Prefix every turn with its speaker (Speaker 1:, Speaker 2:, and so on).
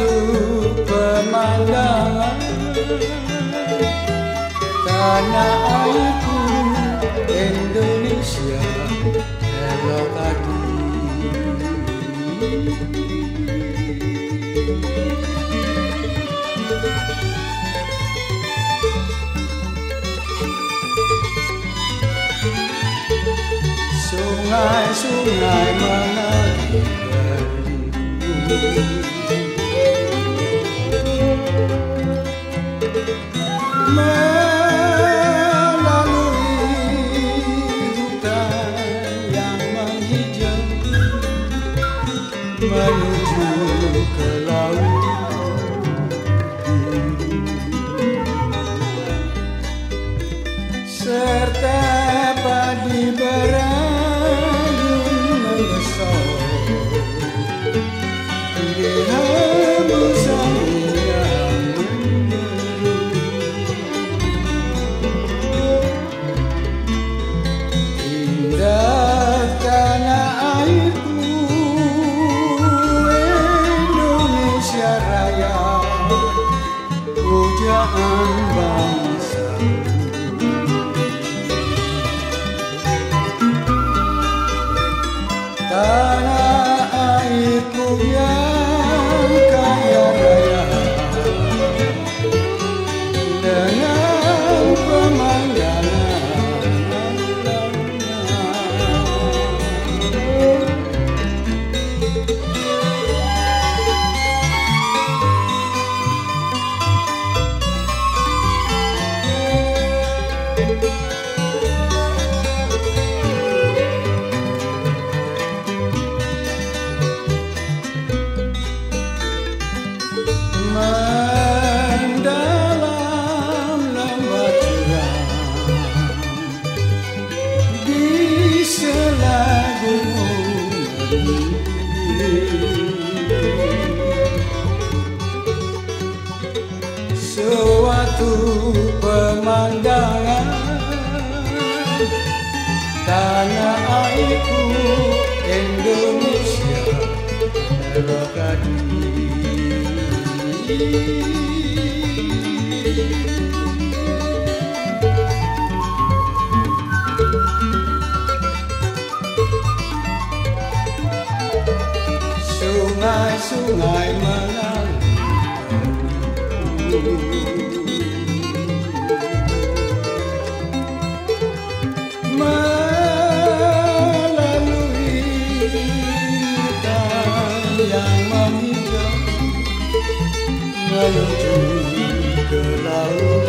Speaker 1: Suatu pemandangan. Tanah airku Indonesia Elok hati Sungai-sungai mengalir menuju ke laut. Serta suatu pemandangan tanah airku Indonesia Elokadi Sungai-sungai mengalir melalui hutan yang menghijau menuju ke laut